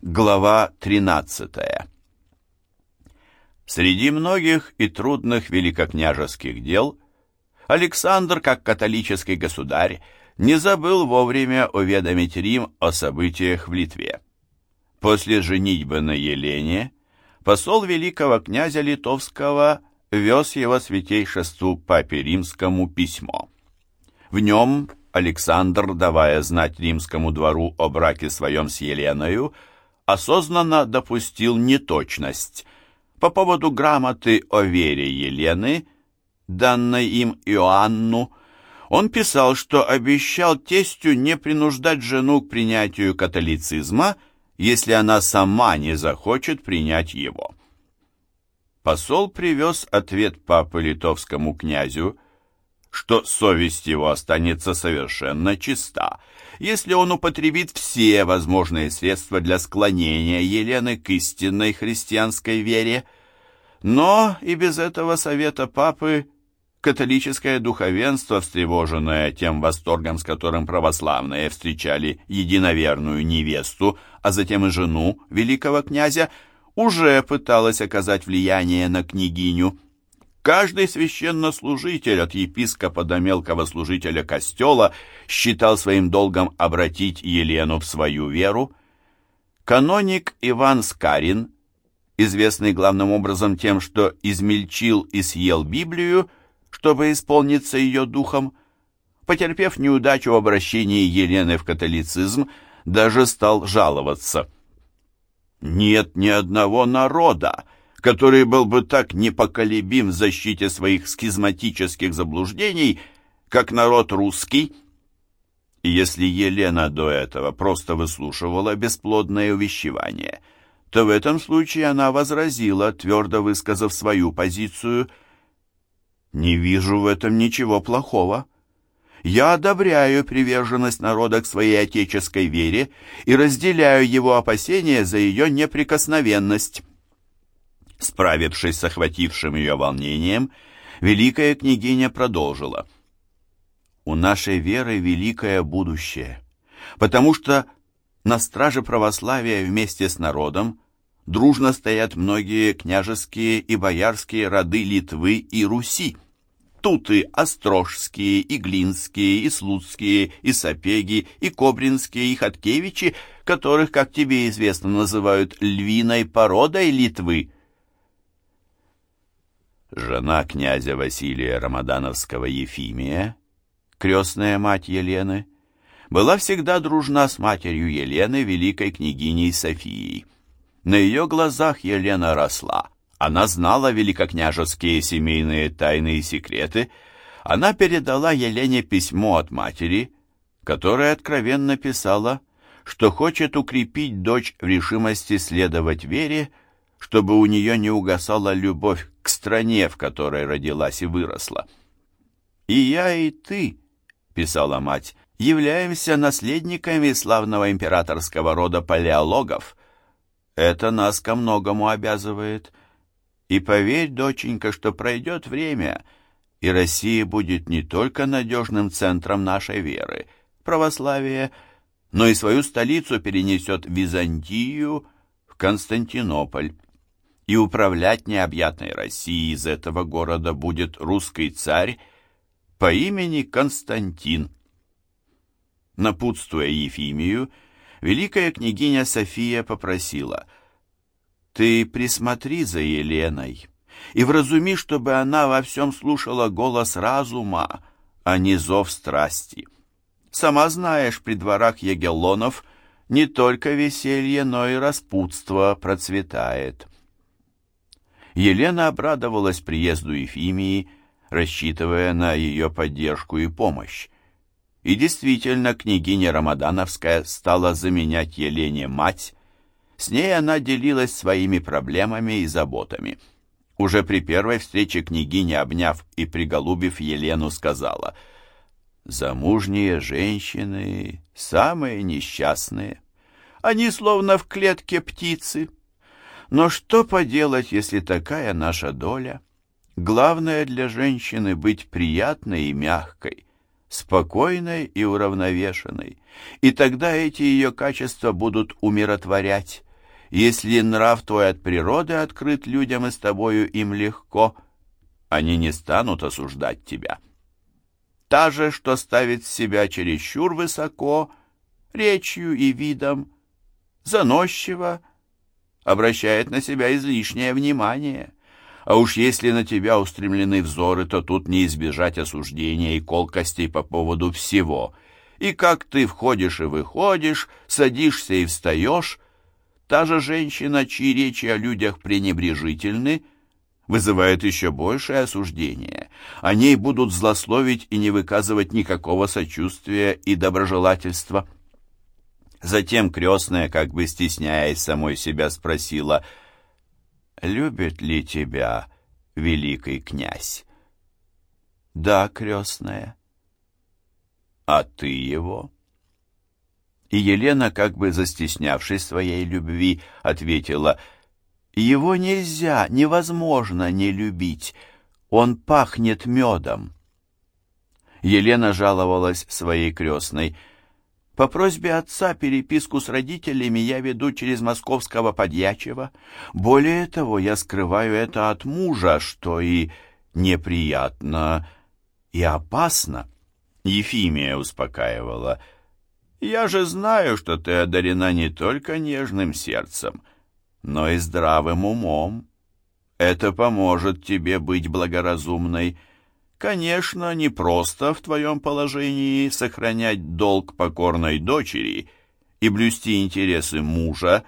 Глава 13 Среди многих и трудных великокняжеских дел Александр, как католический государь, не забыл вовремя уведомить Рим о событиях в Литве. После женитьбы на Елене посол великого князя Литовского вез его святейшеству Папе Римскому письмо. В нем Александр, давая знать римскому двору о браке своем с Еленою, осознанно допустил неточность. По поводу грамоты о вере Елены, данной им Иоанну, он писал, что обещал тестю не принуждать жену к принятию католицизма, если она сама не захочет принять его. Посол привез ответ папы литовскому князю, что совесть его останется совершенно чиста, если он употребит все возможные средства для склонения Елены к истинной христианской вере. Но и без этого совета папы католическое духовенство, встревоженное тем восторгом, с которым православные встречали единоверную невесту, а затем и жену великого князя, уже пыталось оказать влияние на княгиню. Каждый священнослужитель от епископа до мелкого служителя костела считал своим долгом обратить Елену в свою веру. Каноник Иван Скарин, известный главным образом тем, что измельчил и съел Библию, чтобы исполниться ее духом, потерпев неудачу в обращении Елены в католицизм, даже стал жаловаться. «Нет ни одного народа, который был бы так непоколебим в защите своих схизматических заблуждений, как народ русский. И если Елена до этого просто выслушивала бесплодное увещевание, то в этом случае она возразила, твердо высказав свою позицию «Не вижу в этом ничего плохого». Я одобряю приверженность народа к своей отеческой вере и разделяю его опасения за ее неприкосновенность. Справившись с охватившим ее волнением, великая княгиня продолжила. «У нашей веры великое будущее, потому что на страже православия вместе с народом дружно стоят многие княжеские и боярские роды Литвы и Руси. Тут и Острожские, и Глинские, и Слуцкие, и Сапеги, и Кобринские, и Хаткевичи, которых, как тебе известно, называют львиной породой Литвы. Жена князя Василия Рамадановского Ефимия, крестная мать Елены, была всегда дружна с матерью Елены, великой княгиней Софией. На ее глазах Елена росла. Она знала великокняжеские семейные тайны и секреты. Она передала Елене письмо от матери, которое откровенно писала, что хочет укрепить дочь в решимости следовать вере, чтобы у нее не угасала любовь к стране, в которой родилась и выросла. «И я, и ты», — писала мать, — «являемся наследниками славного императорского рода палеологов. Это нас ко многому обязывает. И поверь, доченька, что пройдет время, и Россия будет не только надежным центром нашей веры, православия, но и свою столицу перенесет в Византию, в Константинополь и управлять необъятной Россией из этого города будет русский царь по имени Константин. Напутствуя Ефимию, великая княгиня София попросила «Ты присмотри за Еленой и вразуми, чтобы она во всем слушала голос разума, а не зов страсти. Сама знаешь, при дворах Егеллонов не только веселье, но и распутство процветает». Елена обрадовалась приезду Ефимии, рассчитывая на ее поддержку и помощь. И действительно, княгиня Рамадановская стала заменять Елене мать. С ней она делилась своими проблемами и заботами. Уже при первой встрече княгиня, обняв и приголубив Елену, сказала «Замужние женщины самые несчастные. Они словно в клетке птицы». Но что поделать, если такая наша доля? Главное для женщины быть приятной и мягкой, спокойной и уравновешенной, и тогда эти ее качества будут умиротворять. Если нрав твой от природы открыт людям и с тобою им легко, они не станут осуждать тебя. Та же, что ставит себя чересчур высоко, речью и видом, заносчиво, обращает на себя излишнее внимание. А уж если на тебя устремлены взоры, то тут не избежать осуждения и колкостей по поводу всего. И как ты входишь и выходишь, садишься и встаешь, та же женщина, чьи речи о людях пренебрежительны, вызывает еще большее осуждение. О ней будут злословить и не выказывать никакого сочувствия и доброжелательства. Затем крестная, как бы стесняясь самой себя, спросила, «Любит ли тебя великий князь?» «Да, крестная». «А ты его?» И Елена, как бы застеснявшись своей любви, ответила, «Его нельзя, невозможно не любить. Он пахнет медом». Елена жаловалась своей крестной, — по просьбе отца переписку с родителями я веду через московского подьячего. Более того, я скрываю это от мужа, что и неприятно, и опасно. Ефимия успокаивала. «Я же знаю, что ты одарена не только нежным сердцем, но и здравым умом. Это поможет тебе быть благоразумной». Конечно, не просто в твоем положении сохранять долг покорной дочери и блюсти интересы мужа,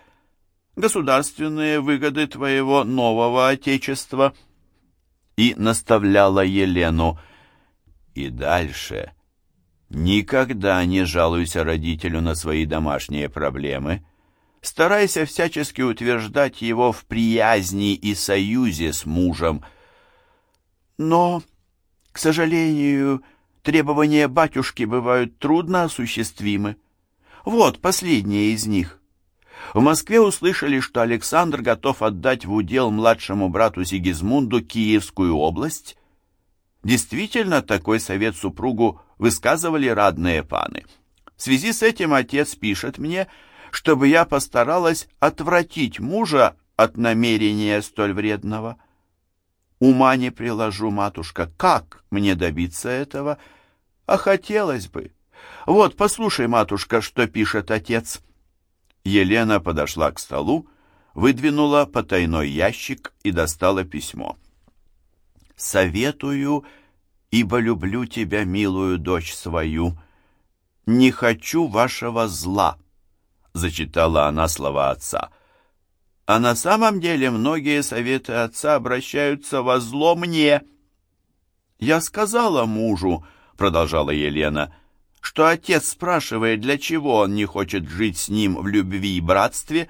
государственные выгоды твоего нового отечества. И наставляла Елену. И дальше. Никогда не жалуйся родителю на свои домашние проблемы. Старайся всячески утверждать его в приязни и союзе с мужем. Но к сожалению, требования батюшки бывают трудно осуществимы. Вот последнее из них. В Москве услышали, что Александр готов отдать в удел младшему брату Сигизмунду Киевскую область. Действительно, такой совет супругу высказывали радные паны. В связи с этим отец пишет мне, чтобы я постаралась отвратить мужа от намерения столь вредного. Ума не приложу, матушка, как мне добиться этого? А хотелось бы. Вот, послушай, матушка, что пишет отец. Елена подошла к столу, выдвинула потайной ящик и достала письмо. «Советую, ибо люблю тебя, милую дочь свою. Не хочу вашего зла», — зачитала она слова отца. А на самом деле многие советы отца обращаются во зло мне. Я сказала мужу, продолжала Елена, что отец спрашивает, для чего он не хочет жить с ним в любви и братстве.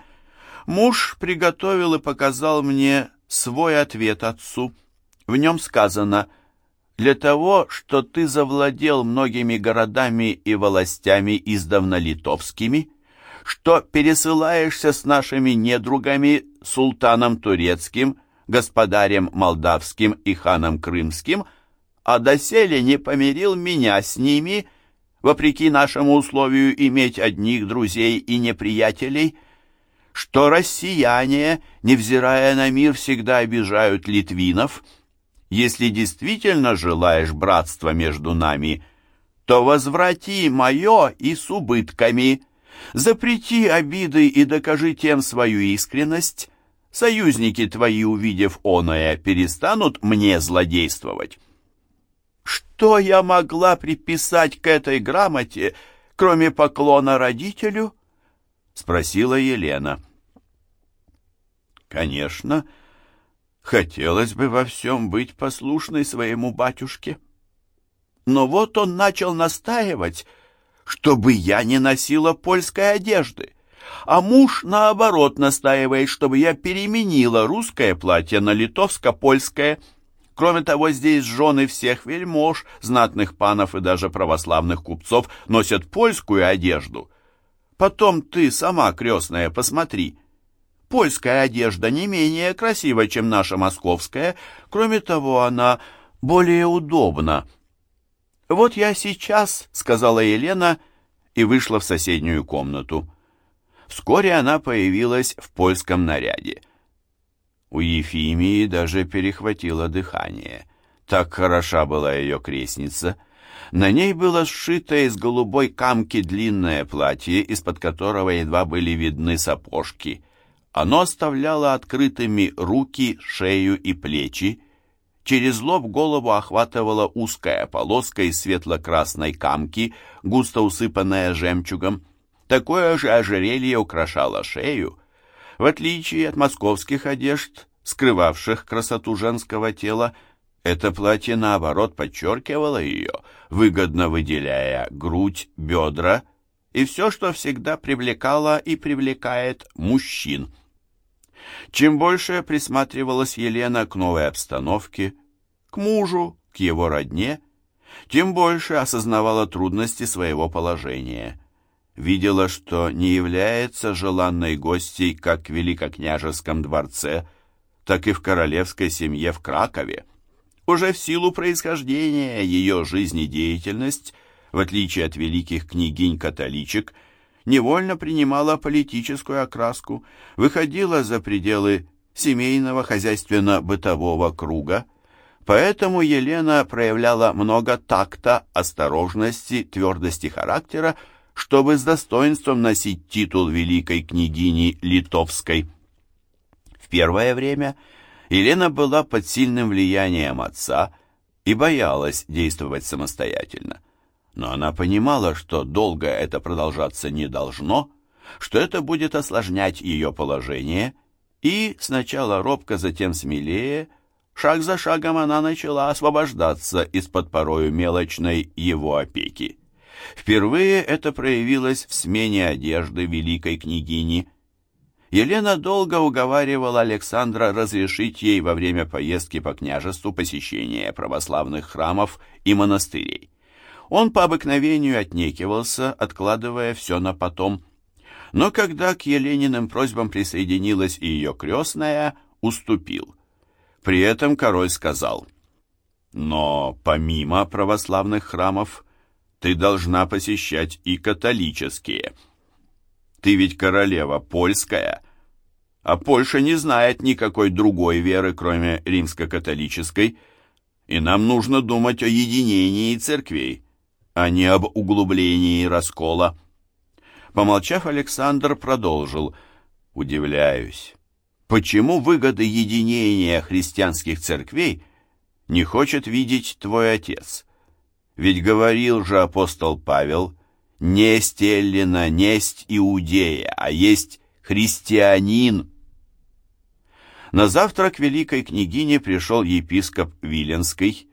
Муж приготовил и показал мне свой ответ отцу. В нем сказано «Для того, что ты завладел многими городами и властями издавна литовскими» что пересылаешься с нашими недругами, султаном турецким, господарем молдавским и ханом крымским, а доселе не помирил меня с ними, вопреки нашему условию иметь одних друзей и неприятелей, что россияне, невзирая на мир, всегда обижают литвинов. Если действительно желаешь братства между нами, то возврати мое и с убытками» Запрети обиды и докажи тем свою искренность. Союзники твои, увидев оное, перестанут мне злодействовать. Что я могла приписать к этой грамоте, кроме поклона родителю? Спросила Елена. Конечно, хотелось бы во всем быть послушной своему батюшке. Но вот он начал настаивать, чтобы я не носила польской одежды. А муж, наоборот, настаивает, чтобы я переменила русское платье на литовско-польское. Кроме того, здесь жены всех вельмож, знатных панов и даже православных купцов носят польскую одежду. Потом ты сама, крестная, посмотри. Польская одежда не менее красива, чем наша московская. Кроме того, она более удобна. «Вот я сейчас», — сказала Елена и вышла в соседнюю комнату. Вскоре она появилась в польском наряде. У Ефимии даже перехватило дыхание. Так хороша была ее крестница. На ней было сшито из голубой камки длинное платье, из-под которого едва были видны сапожки. Оно оставляло открытыми руки, шею и плечи, Через лоб голову охватывала узкая полоска из светло-красной камки, густо усыпанная жемчугом. Такое же ожерелье украшало шею. В отличие от московских одежд, скрывавших красоту женского тела, это платье, наоборот, подчеркивало ее, выгодно выделяя грудь, бедра и все, что всегда привлекало и привлекает мужчин. Чем больше присматривалась Елена к новой обстановке, к мужу, к его родне, тем больше осознавала трудности своего положения. Видела, что не является желанной гостьей как в Великокняжеском дворце, так и в королевской семье в Кракове. Уже в силу происхождения ее жизнедеятельность, в отличие от великих княгинь-католичек, невольно принимала политическую окраску, выходила за пределы семейного хозяйственно-бытового круга, поэтому Елена проявляла много такта, осторожности, твердости характера, чтобы с достоинством носить титул великой княгини Литовской. В первое время Елена была под сильным влиянием отца и боялась действовать самостоятельно но она понимала, что долго это продолжаться не должно, что это будет осложнять ее положение, и сначала робко, затем смелее, шаг за шагом она начала освобождаться из-под порою мелочной его опеки. Впервые это проявилось в смене одежды великой княгини. Елена долго уговаривала Александра разрешить ей во время поездки по княжеству посещение православных храмов и монастырей. Он по обыкновению отнекивался, откладывая все на потом. Но когда к Елениным просьбам присоединилась и ее крестная, уступил. При этом король сказал, «Но помимо православных храмов ты должна посещать и католические. Ты ведь королева польская, а Польша не знает никакой другой веры, кроме римско-католической, и нам нужно думать о единении церквей» а не об углублении раскола. Помолчав, Александр продолжил. «Удивляюсь, почему выгоды единения христианских церквей не хочет видеть твой отец? Ведь говорил же апостол Павел, «Несть Эллина, несть Иудея, а есть христианин». На завтрак великой княгине пришел епископ Виленский,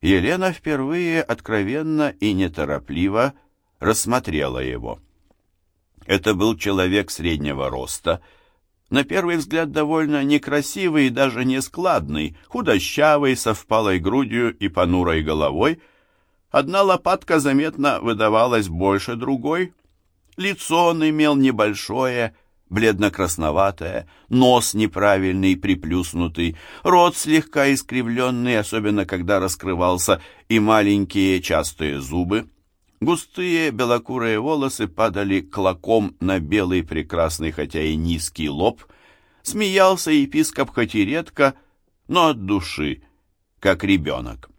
Елена впервые откровенно и неторопливо рассмотрела его. Это был человек среднего роста, на первый взгляд довольно некрасивый и даже нескладный, худощавый, со впалой грудью и понурой головой. Одна лопатка заметно выдавалась больше другой. Лицо он имел небольшое, бледно-красноватая, нос неправильный, приплюснутый, рот слегка искривленный, особенно когда раскрывался, и маленькие частые зубы. Густые белокурые волосы падали клоком на белый прекрасный, хотя и низкий лоб. Смеялся епископ хоть и редко, но от души, как ребенок.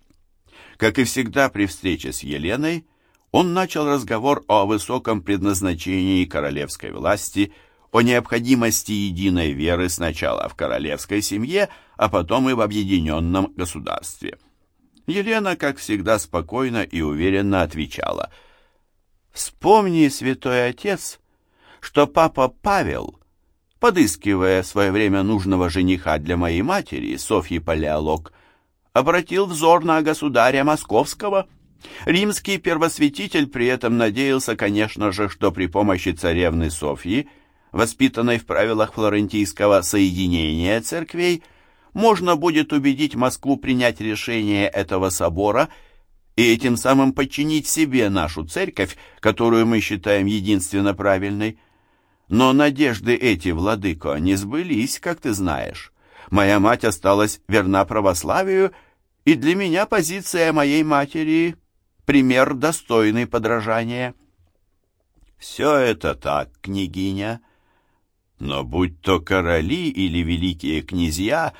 Как и всегда при встрече с Еленой, он начал разговор о высоком предназначении королевской власти – о необходимости единой веры сначала в королевской семье, а потом и в объединенном государстве. Елена, как всегда, спокойно и уверенно отвечала. «Вспомни, святой отец, что папа Павел, подыскивая в свое время нужного жениха для моей матери, Софьи Палеолог, обратил взор на государя Московского». Римский первосвятитель при этом надеялся, конечно же, что при помощи царевны Софьи – воспитанной в правилах флорентийского соединения церквей, можно будет убедить Москву принять решение этого собора и этим самым подчинить себе нашу церковь, которую мы считаем единственно правильной. Но надежды эти, владыко, не сбылись, как ты знаешь. Моя мать осталась верна православию, и для меня позиция моей матери — пример достойный подражания». Все это так, княгиня. Но будь то короли или великие князья,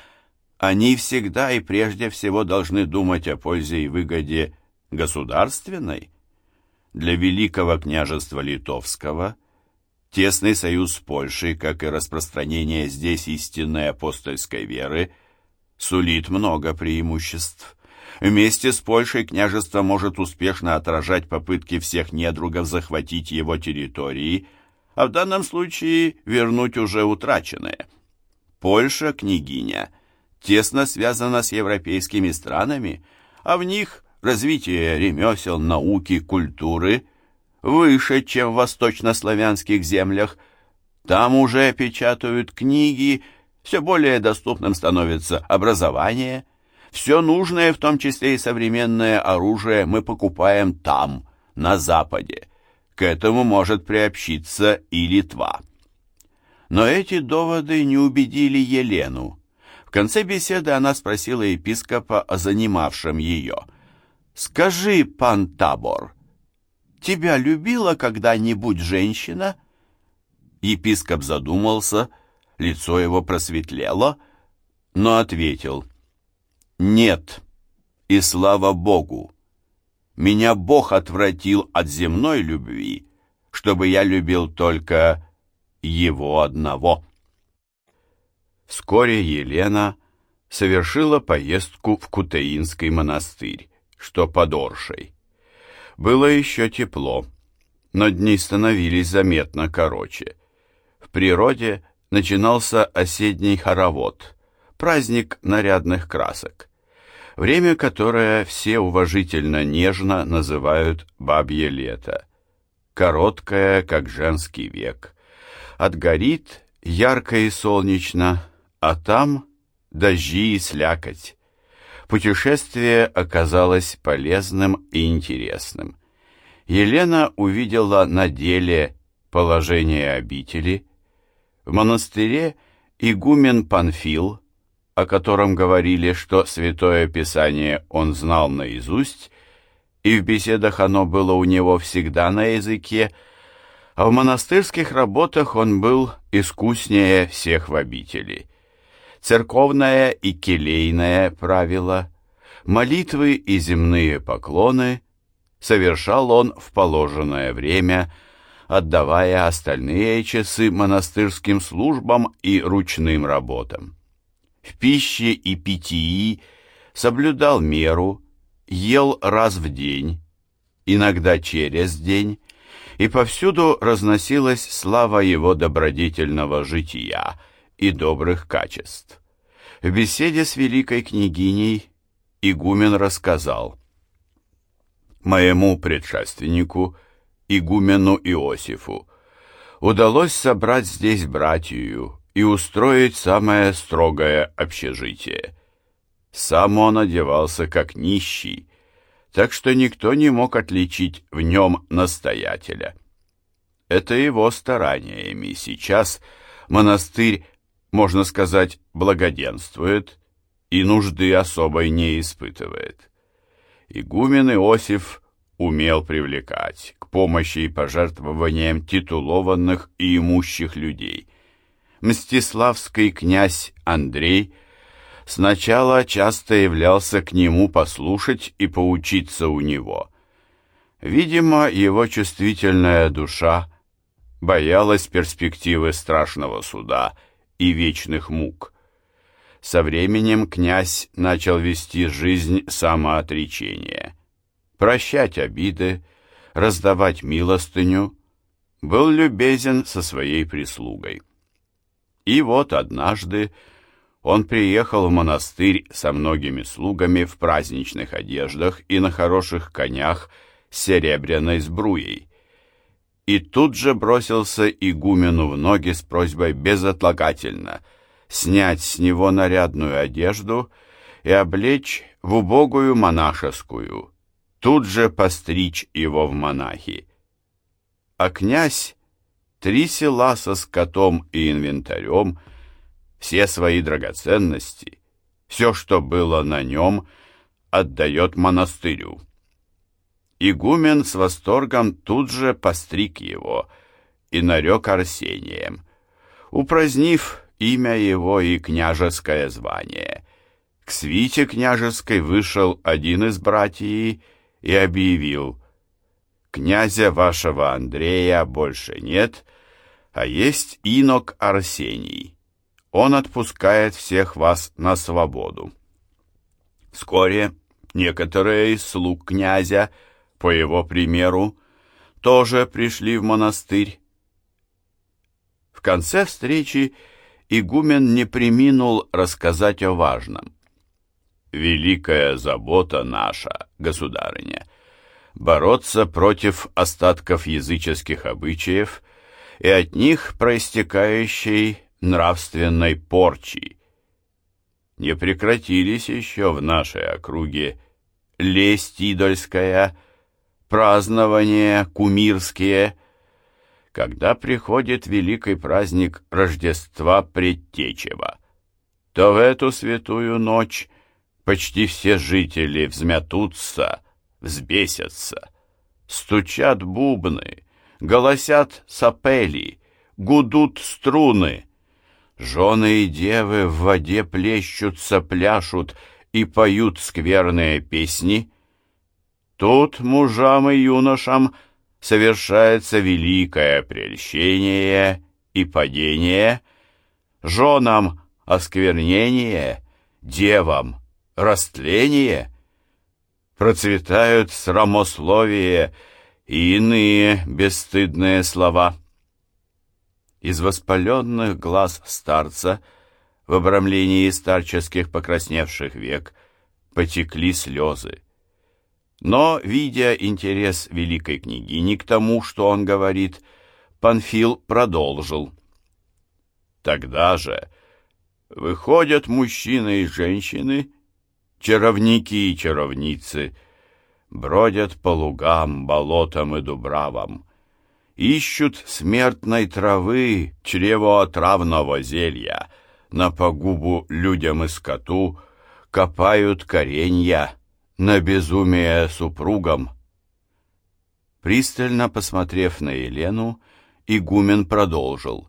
они всегда и прежде всего должны думать о пользе и выгоде государственной. Для Великого княжества Литовского тесный союз с Польшей, как и распространение здесь истинной апостольской веры, сулит много преимуществ. Вместе с Польшей княжество может успешно отражать попытки всех недругов захватить его территории, а в данном случае вернуть уже утраченное. Польша, княгиня, тесно связана с европейскими странами, а в них развитие ремесел, науки, культуры выше, чем в восточнославянских землях. Там уже печатают книги, все более доступным становится образование – все нужное, в том числе и современное оружие, мы покупаем там, на Западе. К этому может приобщиться и Литва. Но эти доводы не убедили Елену. В конце беседы она спросила епископа о занимавшем ее. «Скажи, пан Табор, тебя любила когда-нибудь женщина?» Епископ задумался, лицо его просветлело, но ответил – нет, и слава Богу. Меня Бог отвратил от земной любви, чтобы я любил только Его одного. Вскоре Елена совершила поездку в Кутеинский монастырь, что под Оршей. Было еще тепло, но дни становились заметно короче. В природе начинался осенний хоровод, праздник нарядных красок время, которое все уважительно нежно называют «бабье лето». Короткое, как женский век. Отгорит ярко и солнечно, а там дожди и слякоть. Путешествие оказалось полезным и интересным. Елена увидела на деле положение обители. В монастыре игумен Панфил о котором говорили, что Святое Писание он знал наизусть, и в беседах оно было у него всегда на языке, а в монастырских работах он был искуснее всех в обители. Церковное и келейное правило, молитвы и земные поклоны совершал он в положенное время, отдавая остальные часы монастырским службам и ручным работам в пище и питьи соблюдал меру, ел раз в день, иногда через день, и повсюду разносилась слава его добродетельного жития и добрых качеств. В беседе с великой княгиней игумен рассказал «Моему предшественнику, игумену Иосифу, удалось собрать здесь братью, и устроить самое строгое общежитие. Сам он одевался как нищий, так что никто не мог отличить в нем настоятеля. Это его стараниями сейчас монастырь, можно сказать, благоденствует и нужды особой не испытывает. Игумен Иосиф умел привлекать к помощи и пожертвованиям титулованных и имущих людей – мстиславский князь Андрей сначала часто являлся к нему послушать и поучиться у него. Видимо, его чувствительная душа боялась перспективы страшного суда и вечных мук. Со временем князь начал вести жизнь самоотречения, прощать обиды, раздавать милостыню, был любезен со своей прислугой. И вот однажды он приехал в монастырь со многими слугами в праздничных одеждах и на хороших конях с серебряной сбруей. И тут же бросился игумену в ноги с просьбой безотлагательно снять с него нарядную одежду и облечь в убогую монашескую, тут же постричь его в монахи. А князь три села со скотом и инвентарем, все свои драгоценности, все, что было на нем, отдает монастырю. Игумен с восторгом тут же постриг его и нарек Арсением, упразднив имя его и княжеское звание. К свите княжеской вышел один из братьев и объявил, «Князя вашего Андрея больше нет, а есть инок Арсений. Он отпускает всех вас на свободу». Вскоре некоторые из слуг князя, по его примеру, тоже пришли в монастырь. В конце встречи игумен не приминул рассказать о важном. «Великая забота наша, государыня, бороться против остатков языческих обычаев и от них проистекающей нравственной порчи, не прекратились еще в нашей округе лесть идольская, празднования кумирские. Когда приходит великий праздник Рождества Предтечева, то в эту святую ночь почти все жители взмятутся, взбесятся, стучат бубны, голосят сапели, гудут струны — Жены и девы в воде плещутся, пляшут и поют скверные песни. Тут мужам и юношам совершается великое прельщение и падение, женам осквернение, девам растление, процветают срамословие и иные бесстыдные слова. Из воспаленных глаз старца в обрамлении старческих покрасневших век потекли слезы. Но, видя интерес великой княгини к тому, что он говорит, Панфил продолжил. Тогда же выходят мужчины и женщины, чаровники и чаровницы, бродят по лугам, болотам и дубравам, ищут смертной травы, чревоотравного зелья, на погубу людям и скоту, копают коренья, на безумие супругам. Пристально посмотрев на Елену, игумен продолжил.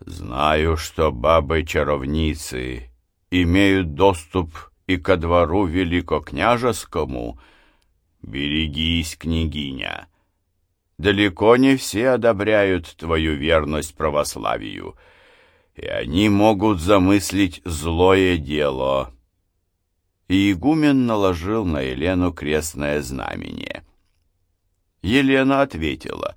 «Знаю, что бабы-чаровницы имеют доступ и ко двору великокняжескому. Берегись, княгиня!» далеко не все одобряют твою верность православию, и они могут замыслить злое дело». И игумен наложил на Елену крестное знамение. Елена ответила,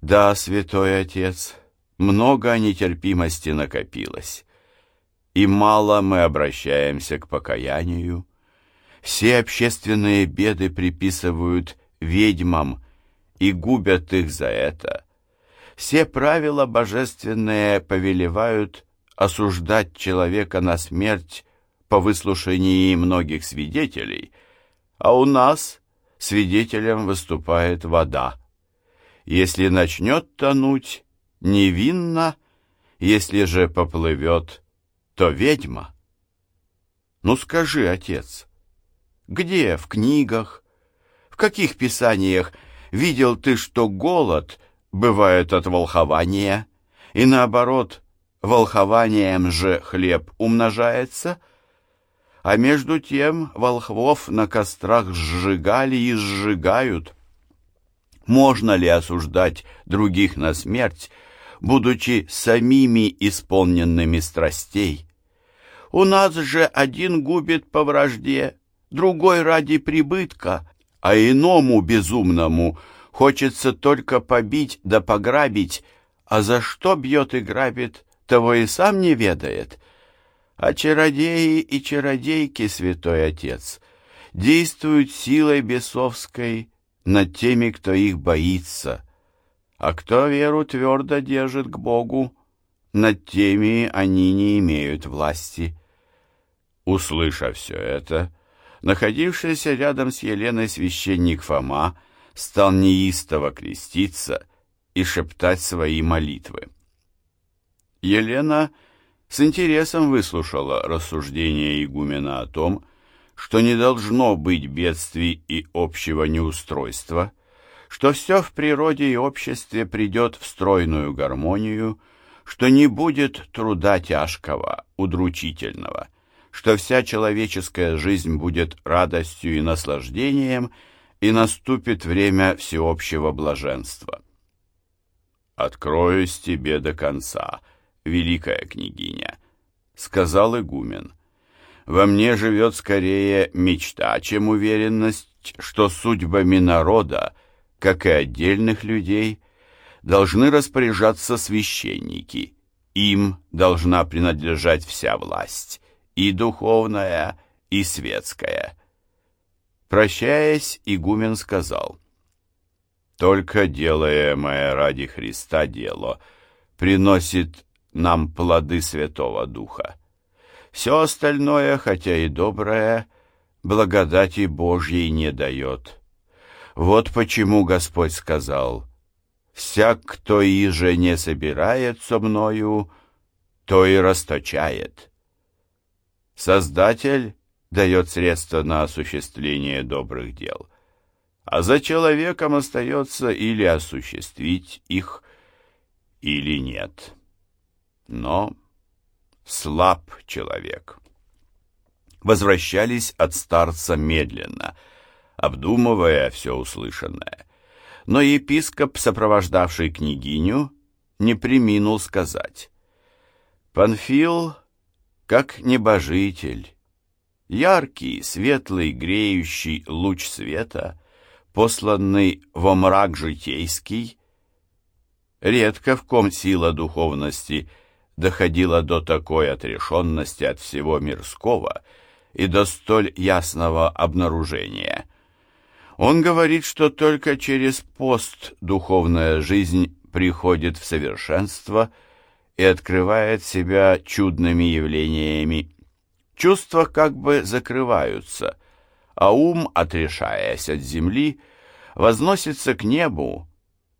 «Да, святой отец, много нетерпимости накопилось, и мало мы обращаемся к покаянию. Все общественные беды приписывают ведьмам, и губят их за это. Все правила божественные повелевают осуждать человека на смерть по выслушании многих свидетелей, а у нас свидетелем выступает вода. Если начнет тонуть, невинно, если же поплывет, то ведьма. Ну скажи, отец, где в книгах, в каких писаниях Видел ты, что голод бывает от волхования, и наоборот, волхованием же хлеб умножается? А между тем волхвов на кострах сжигали и сжигают. Можно ли осуждать других на смерть, будучи самими исполненными страстей? У нас же один губит по вражде, другой ради прибытка, а иному безумному хочется только побить да пограбить, а за что бьет и грабит, того и сам не ведает. А чародеи и чародейки, святой отец, действуют силой бесовской над теми, кто их боится, а кто веру твердо держит к Богу, над теми они не имеют власти. Услышав все это, Находившийся рядом с Еленой священник Фома стал неистово креститься и шептать свои молитвы. Елена с интересом выслушала рассуждения игумена о том, что не должно быть бедствий и общего неустройства, что все в природе и обществе придет в стройную гармонию, что не будет труда тяжкого, удручительного, что вся человеческая жизнь будет радостью и наслаждением, и наступит время всеобщего блаженства. «Откроюсь тебе до конца, великая княгиня», — сказал игумен. «Во мне живет скорее мечта, чем уверенность, что судьбами народа, как и отдельных людей, должны распоряжаться священники. Им должна принадлежать вся власть, и духовная, и светская». Прощаясь, игумен сказал — только делаемое ради Христа дело приносит нам плоды Святого Духа. Все остальное, хотя и доброе, благодати Божьей не дает. Вот почему Господь сказал, «Всяк, кто иже не собирает со мною, то и расточает». Создатель дает средства на осуществление добрых дел – а за человеком остается или осуществить их, или нет. Но слаб человек. Возвращались от старца медленно, обдумывая все услышанное. Но епископ, сопровождавший княгиню, не приминул сказать. Панфил, как небожитель, яркий, светлый, греющий луч света — посланный во мрак житейский, редко в ком сила духовности доходила до такой отрешенности от всего мирского и до столь ясного обнаружения. Он говорит, что только через пост духовная жизнь приходит в совершенство и открывает себя чудными явлениями. Чувства как бы закрываются – а ум, отрешаясь от земли, возносится к небу,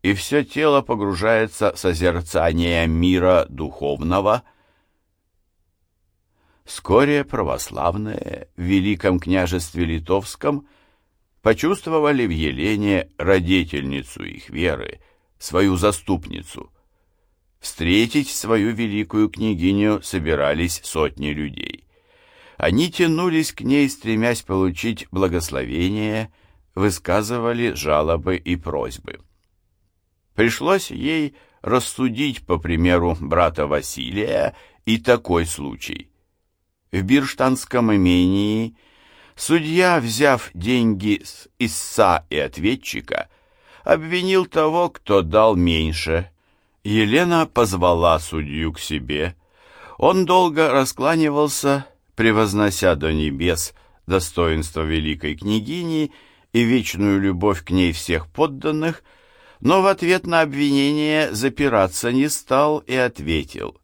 и все тело погружается в созерцание мира духовного. Вскоре православные в Великом княжестве Литовском почувствовали в Елене родительницу их веры, свою заступницу. Встретить свою великую княгиню собирались сотни людей. Они тянулись к ней, стремясь получить благословение, высказывали жалобы и просьбы. Пришлось ей рассудить, по примеру брата Василия, и такой случай. В Бирштанском имении судья, взяв деньги с истца и ответчика, обвинил того, кто дал меньше. Елена позвала судью к себе. Он долго раскланивался превознося до небес достоинство великой княгини и вечную любовь к ней всех подданных, но в ответ на обвинение запираться не стал и ответил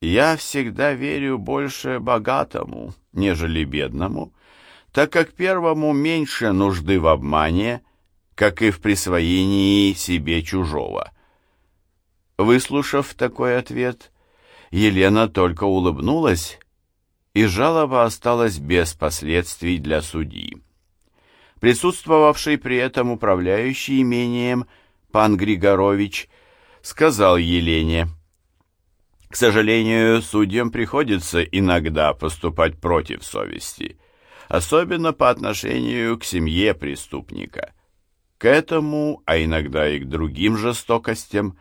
«Я всегда верю больше богатому, нежели бедному, так как первому меньше нужды в обмане, как и в присвоении себе чужого». Выслушав такой ответ, Елена только улыбнулась и жалоба осталась без последствий для судьи. Присутствовавший при этом управляющий имением пан Григорович сказал Елене, «К сожалению, судьям приходится иногда поступать против совести, особенно по отношению к семье преступника. К этому, а иногда и к другим жестокостям,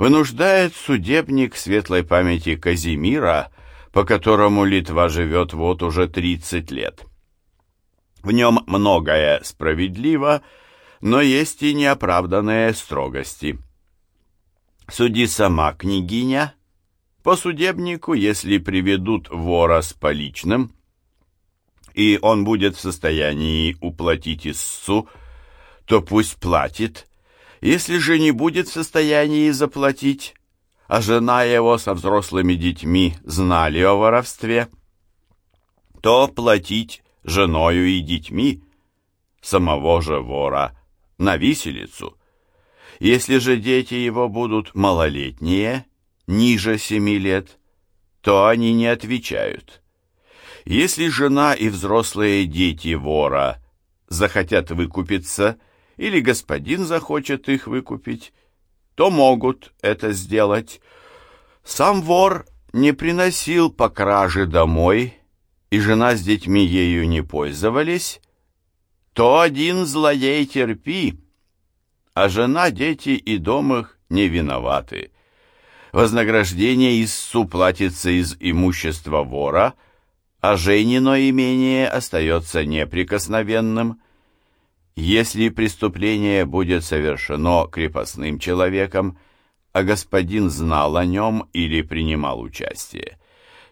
вынуждает судебник светлой памяти Казимира по которому Литва живет вот уже 30 лет. В нем многое справедливо, но есть и неоправданные строгости. Суди сама княгиня, по судебнику, если приведут вора с поличным, и он будет в состоянии уплатить истцу, то пусть платит, если же не будет в состоянии заплатить, а жена его со взрослыми детьми знали о воровстве, то платить женою и детьми самого же вора на виселицу. Если же дети его будут малолетние, ниже семи лет, то они не отвечают. Если жена и взрослые дети вора захотят выкупиться, или господин захочет их выкупить, то могут это сделать. Сам вор не приносил по краже домой, и жена с детьми ею не пользовались, то один злодей терпи, а жена, дети и дом их не виноваты. Вознаграждение истцу платится из имущества вора, а Женино имение остается неприкосновенным. Если преступление будет совершено крепостным человеком, а господин знал о нем или принимал участие,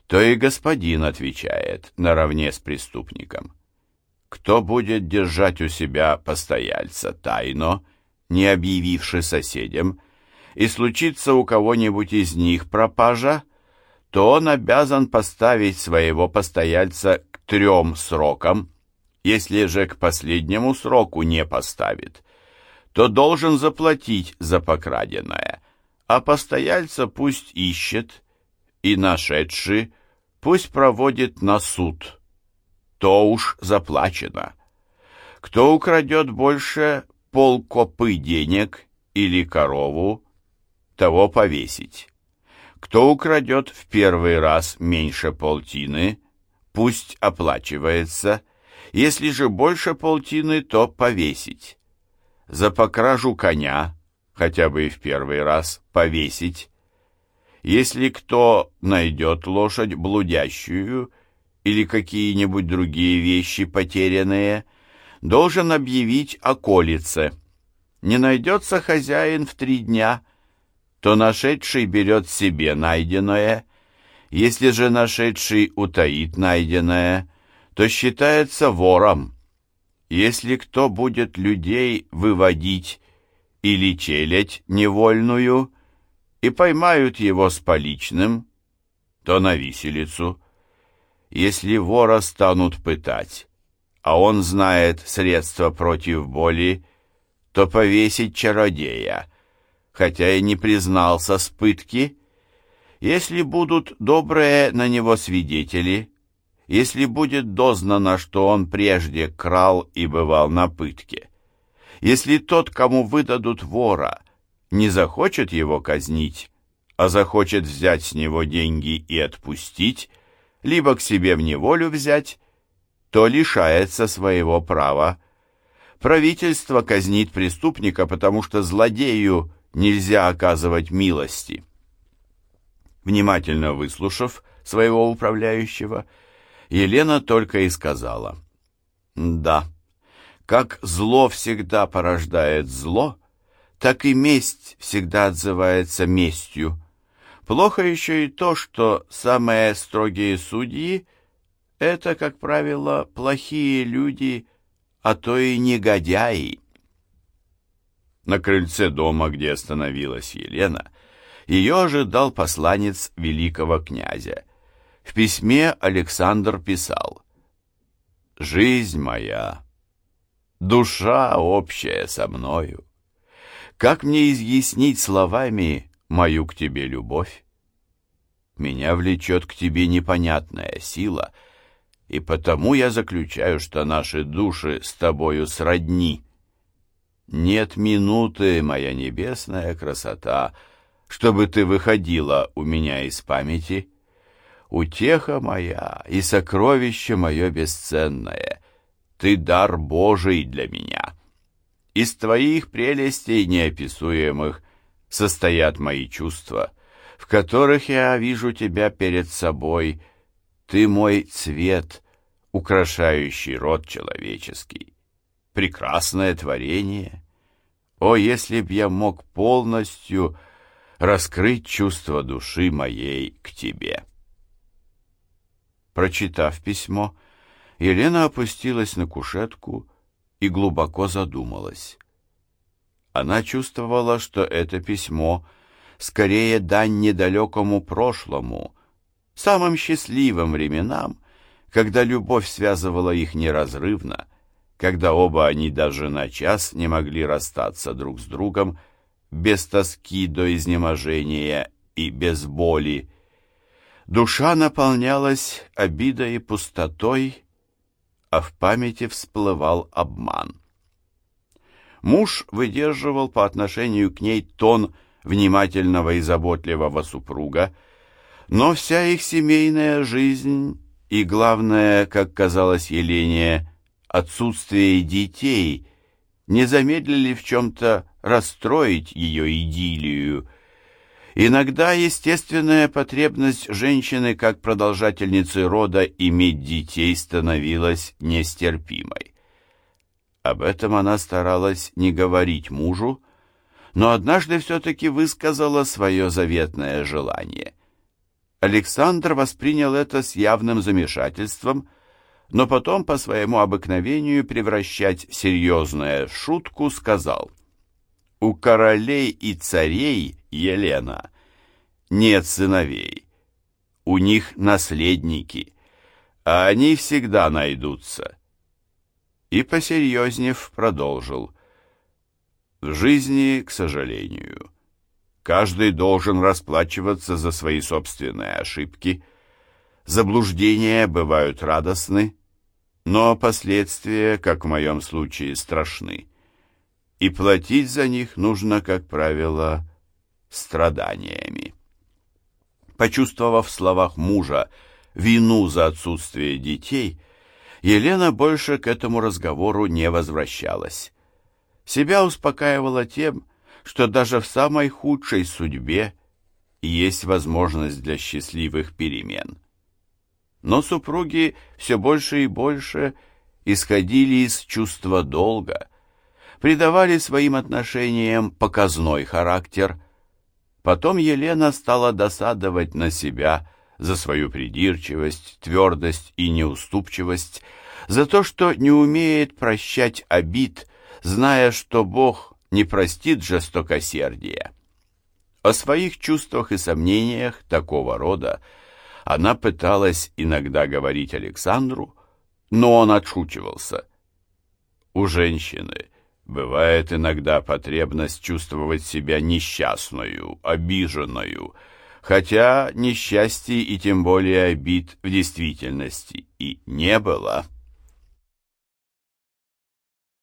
то и господин отвечает наравне с преступником. Кто будет держать у себя постояльца тайно, не объявивши соседям, и случится у кого-нибудь из них пропажа, то он обязан поставить своего постояльца к трем срокам, если же к последнему сроку не поставит, то должен заплатить за покраденное, а постояльца пусть ищет, и нашедший пусть проводит на суд. То уж заплачено. Кто украдет больше полкопы денег или корову, того повесить. Кто украдет в первый раз меньше полтины, пусть оплачивается, если же больше полтины, то повесить. За покражу коня, хотя бы и в первый раз, повесить. Если кто найдет лошадь блудящую или какие-нибудь другие вещи потерянные, должен объявить о колице. Не найдется хозяин в три дня, то нашедший берет себе найденное, если же нашедший утаит найденное, то считается вором. Если кто будет людей выводить или челядь невольную, и поймают его с поличным, то на виселицу. Если вора станут пытать, а он знает средства против боли, то повесить чародея, хотя и не признался с пытки. Если будут добрые на него свидетели, если будет дознано, что он прежде крал и бывал на пытке, если тот, кому выдадут вора, не захочет его казнить, а захочет взять с него деньги и отпустить, либо к себе в неволю взять, то лишается своего права. Правительство казнит преступника, потому что злодею нельзя оказывать милости. Внимательно выслушав своего управляющего, Елена только и сказала, «Да, как зло всегда порождает зло, так и месть всегда отзывается местью. Плохо еще и то, что самые строгие судьи — это, как правило, плохие люди, а то и негодяи. На крыльце дома, где остановилась Елена, ее ожидал посланец великого князя. В письме Александр писал «Жизнь моя, душа общая со мною, как мне изъяснить словами мою к тебе любовь? Меня влечет к тебе непонятная сила — и потому я заключаю, что наши души с тобою сродни. Нет минуты, моя небесная красота, чтобы ты выходила у меня из памяти. Утеха моя и сокровище мое бесценное, ты дар Божий для меня. Из твоих прелестей неописуемых состоят мои чувства, в которых я вижу тебя перед собой — ты мой цвет, украшающий род человеческий. Прекрасное творение. О, если б я мог полностью раскрыть чувство души моей к тебе. Прочитав письмо, Елена опустилась на кушетку и глубоко задумалась. Она чувствовала, что это письмо скорее дань недалекому прошлому, самым счастливым временам, когда любовь связывала их неразрывно, когда оба они даже на час не могли расстаться друг с другом, без тоски до изнеможения и без боли. Душа наполнялась обидой и пустотой, а в памяти всплывал обман. Муж выдерживал по отношению к ней тон внимательного и заботливого супруга, но вся их семейная жизнь и, главное, как казалось Елене, отсутствие детей не замедлили в чем-то расстроить ее идиллию. Иногда естественная потребность женщины как продолжательницы рода иметь детей становилась нестерпимой. Об этом она старалась не говорить мужу, но однажды все-таки высказала свое заветное желание. Александр воспринял это с явным замешательством, но потом по своему обыкновению превращать серьезное в шутку сказал «У королей и царей, Елена, нет сыновей, у них наследники, а они всегда найдутся». И, посерьезнев, продолжил. «В жизни, к сожалению, каждый должен расплачиваться за свои собственные ошибки, заблуждения бывают радостны, но последствия, как в моем случае, страшны. И платить за них нужно, как правило, страданиями. Почувствовав в словах мужа вину за отсутствие детей, Елена больше к этому разговору не возвращалась. Себя успокаивала тем, что даже в самой худшей судьбе есть возможность для счастливых перемен. Но супруги все больше и больше исходили из чувства долга, придавали своим отношениям показной характер. Потом Елена стала досадовать на себя за свою придирчивость, твердость и неуступчивость, за то, что не умеет прощать обид, зная, что Бог не простит жестокосердия. О своих чувствах и сомнениях такого рода она пыталась иногда говорить Александру, но он отшучивался. У женщины бывает иногда потребность чувствовать себя несчастную, обиженную, хотя несчастья и тем более обид в действительности и не было.